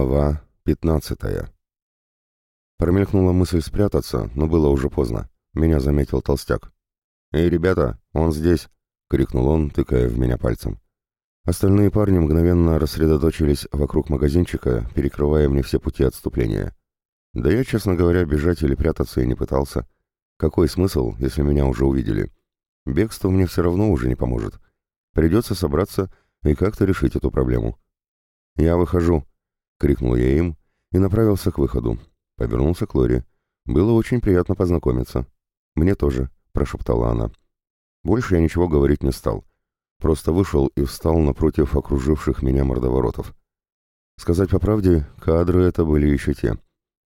Глава пятнадцатая. Промелькнула мысль спрятаться, но было уже поздно. Меня заметил толстяк. «Эй, ребята, он здесь!» — крикнул он, тыкая в меня пальцем. Остальные парни мгновенно рассредоточились вокруг магазинчика, перекрывая мне все пути отступления. Да я, честно говоря, бежать или прятаться и не пытался. Какой смысл, если меня уже увидели? Бегство мне все равно уже не поможет. Придется собраться и как-то решить эту проблему. «Я выхожу», — крикнул я им и направился к выходу. Повернулся к Лоре. «Было очень приятно познакомиться». «Мне тоже», — прошептала она. Больше я ничего говорить не стал. Просто вышел и встал напротив окруживших меня мордоворотов. Сказать по правде, кадры это были еще те.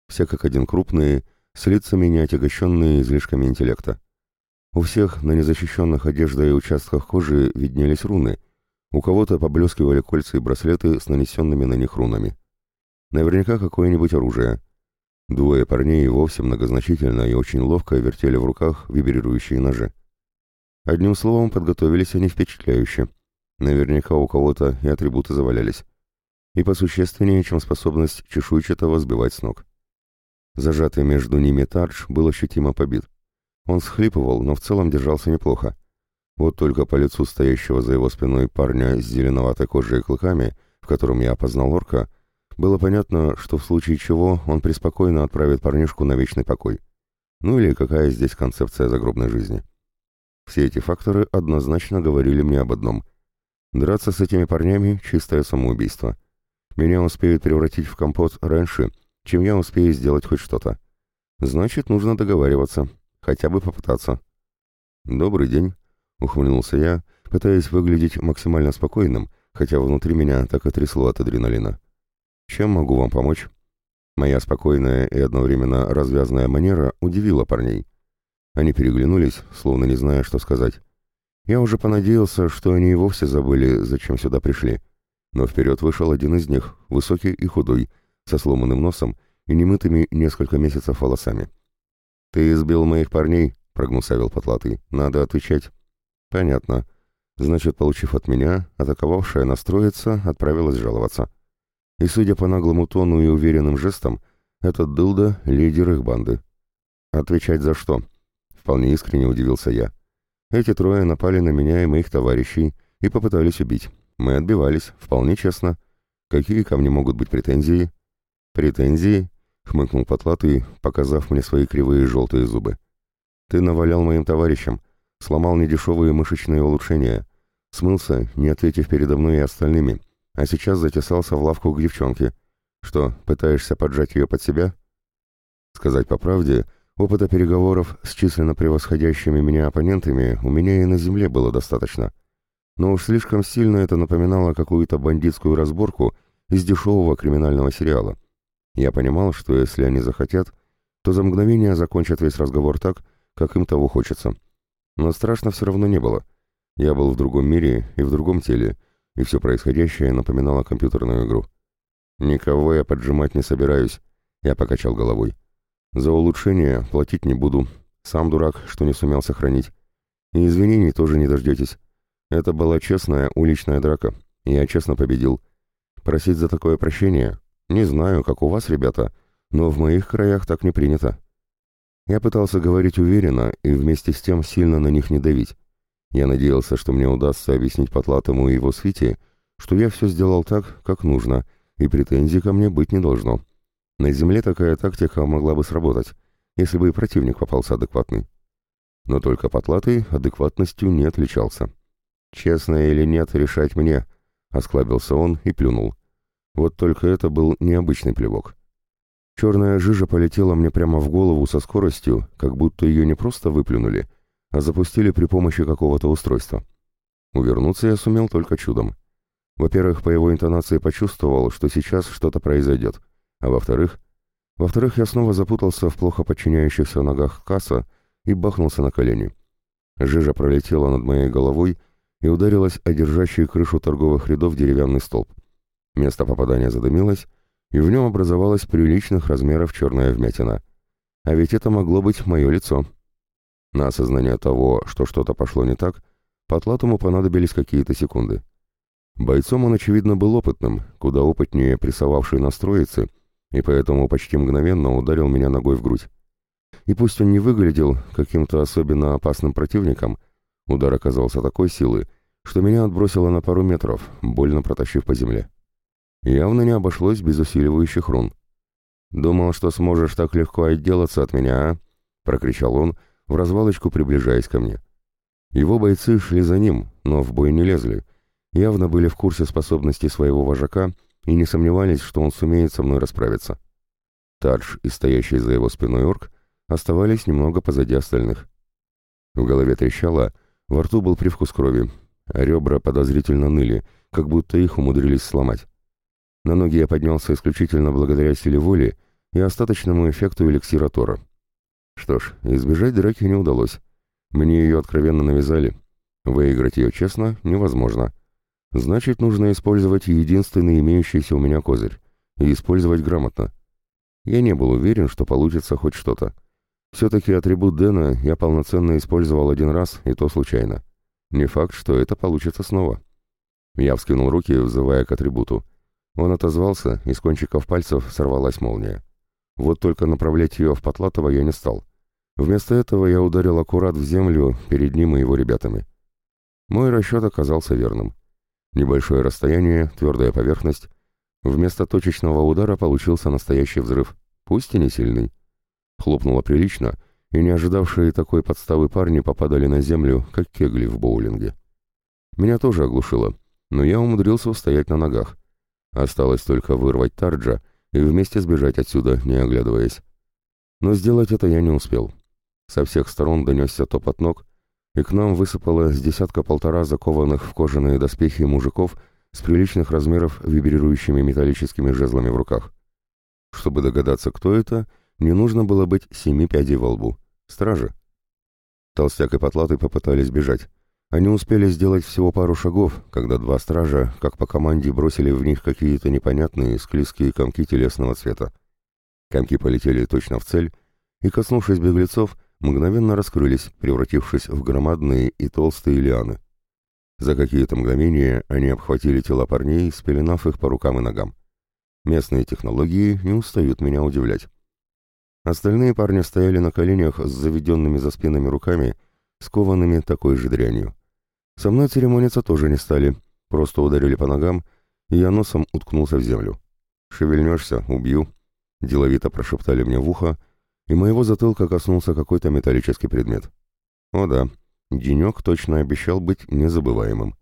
Все как один крупные, с лицами не отягощенные излишками интеллекта. У всех на незащищенных одеждах и участках кожи виднелись руны. У кого-то поблескивали кольца и браслеты с нанесенными на них рунами. Наверняка какое-нибудь оружие. Двое парней вовсе многозначительно и очень ловко вертели в руках вибрирующие ножи. Одним словом, подготовились они впечатляюще. Наверняка у кого-то и атрибуты завалялись. И посущественнее, чем способность чешуйчатого сбивать с ног. Зажатый между ними Тардж был ощутимо побит. Он схлипывал, но в целом держался неплохо. Вот только по лицу стоящего за его спиной парня с зеленоватой кожей и клыками, в котором я опознал орка, было понятно, что в случае чего он преспокойно отправит парнишку на вечный покой. Ну или какая здесь концепция загробной жизни. Все эти факторы однозначно говорили мне об одном. Драться с этими парнями — чистое самоубийство. Меня успеют превратить в компот раньше, чем я успею сделать хоть что-то. Значит, нужно договариваться. Хотя бы попытаться. «Добрый день», — ухмыльнулся я, пытаясь выглядеть максимально спокойным, хотя внутри меня так и трясло от адреналина. «Чем могу вам помочь?» Моя спокойная и одновременно развязная манера удивила парней. Они переглянулись, словно не зная, что сказать. Я уже понадеялся, что они и вовсе забыли, зачем сюда пришли. Но вперед вышел один из них, высокий и худой, со сломанным носом и немытыми несколько месяцев волосами. «Ты избил моих парней», — прогнусавил Потлатый. «Надо отвечать». «Понятно. Значит, получив от меня, атаковавшая настроиться, отправилась жаловаться». И, судя по наглому тону и уверенным жестам, этот дылда — лидер их банды. «Отвечать за что?» — вполне искренне удивился я. «Эти трое напали на меня и моих товарищей и попытались убить. Мы отбивались, вполне честно. Какие ко мне могут быть претензии?» «Претензии?» — хмыкнул Потлатый, показав мне свои кривые желтые зубы. «Ты навалял моим товарищам, сломал недешевые мышечные улучшения, смылся, не ответив передо мной и остальными, а сейчас затесался в лавку к девчонке. Что, пытаешься поджать ее под себя?» Сказать по правде, опыта переговоров с численно превосходящими меня оппонентами у меня и на земле было достаточно. Но уж слишком сильно это напоминало какую-то бандитскую разборку из дешевого криминального сериала. Я понимал, что если они захотят, то за мгновение закончат весь разговор так, как им того хочется. Но страшно все равно не было. Я был в другом мире и в другом теле, и все происходящее напоминало компьютерную игру. «Никого я поджимать не собираюсь», — я покачал головой. «За улучшение платить не буду. Сам дурак, что не сумел сохранить. И извинений тоже не дождетесь. Это была честная уличная драка, я честно победил. Просить за такое прощение не знаю, как у вас, ребята, но в моих краях так не принято. Я пытался говорить уверенно и вместе с тем сильно на них не давить. Я надеялся, что мне удастся объяснить Потлатому и его свите, что я все сделал так, как нужно, и претензий ко мне быть не должно. На земле такая тактика могла бы сработать, если бы и противник попался адекватный. Но только Потлатый адекватностью не отличался. «Честно или нет, решать мне», — осклабился он и плюнул. Вот только это был необычный плевок. Черная жижа полетела мне прямо в голову со скоростью, как будто ее не просто выплюнули, а запустили при помощи какого-то устройства. Увернуться я сумел только чудом. Во-первых, по его интонации почувствовал, что сейчас что-то произойдет, а во-вторых, во-вторых, я снова запутался в плохо подчиняющихся ногах касса и бахнулся на колени. Жижа пролетела над моей головой и ударилась о держащий крышу торговых рядов деревянный столб. Место попадания задымилось, и в нем образовалась приличных размеров черная вмятина. А ведь это могло быть мое лицо. На осознание того, что что-то пошло не так, Потлатому понадобились какие-то секунды. Бойцом он, очевидно, был опытным, куда опытнее прессовавший нас троицы, и поэтому почти мгновенно ударил меня ногой в грудь. И пусть он не выглядел каким-то особенно опасным противником, удар оказался такой силы, что меня отбросило на пару метров, больно протащив по земле. Явно не обошлось без усиливающих рун. «Думал, что сможешь так легко отделаться от меня, а?» — прокричал он, в развалочку приближаясь ко мне. Его бойцы шли за ним, но в бой не лезли, явно были в курсе способностей своего вожака и не сомневались, что он сумеет со мной расправиться. Тадж и стоящий за его спиной орк оставались немного позади остальных. В голове трещало, во рту был привкус крови, а ребра подозрительно ныли, как будто их умудрились сломать. На ноги я поднялся исключительно благодаря силе воли и остаточному эффекту эликсира Тора. Что ж, избежать драки не удалось. Мне ее откровенно навязали. Выиграть ее честно невозможно. Значит, нужно использовать единственный имеющийся у меня козырь. И использовать грамотно. Я не был уверен, что получится хоть что-то. Все-таки атрибут Дэна я полноценно использовал один раз, и то случайно. Не факт, что это получится снова. Я вскинул руки, взывая к атрибуту. Он отозвался, и с кончиков пальцев сорвалась молния. Вот только направлять ее в Потлатова я не стал. Вместо этого я ударил аккурат в землю перед ним и его ребятами. Мой расчет оказался верным. Небольшое расстояние, твердая поверхность. Вместо точечного удара получился настоящий взрыв, пусть и не сильный. Хлопнуло прилично, и не ожидавшие такой подставы парни попадали на землю, как кегли в боулинге. Меня тоже оглушило, но я умудрился устоять на ногах. Осталось только вырвать Тарджа и вместе сбежать отсюда, не оглядываясь. Но сделать это я не успел. Со всех сторон донесся топот ног, и к нам высыпало с десятка-полтора закованных в кожаные доспехи мужиков с приличных размеров вибрирующими металлическими жезлами в руках. Чтобы догадаться, кто это, не нужно было быть семи пядей во лбу. Стражи. Толстяк и Потлатый попытались бежать. Они успели сделать всего пару шагов, когда два стража, как по команде, бросили в них какие-то непонятные склизкие комки телесного цвета. Комки полетели точно в цель, и, коснувшись беглецов, мгновенно раскрылись, превратившись в громадные и толстые лианы. За какие-то мгновения они обхватили тела парней, спеленав их по рукам и ногам. Местные технологии не устают меня удивлять. Остальные парни стояли на коленях с заведенными за спинами руками, скованными такой же дрянью. Со мной церемониться тоже не стали, просто ударили по ногам, и я носом уткнулся в землю. «Шевельнешься — убью», — деловито прошептали мне в ухо, и моего затылка коснулся какой-то металлический предмет. О да, денек точно обещал быть незабываемым.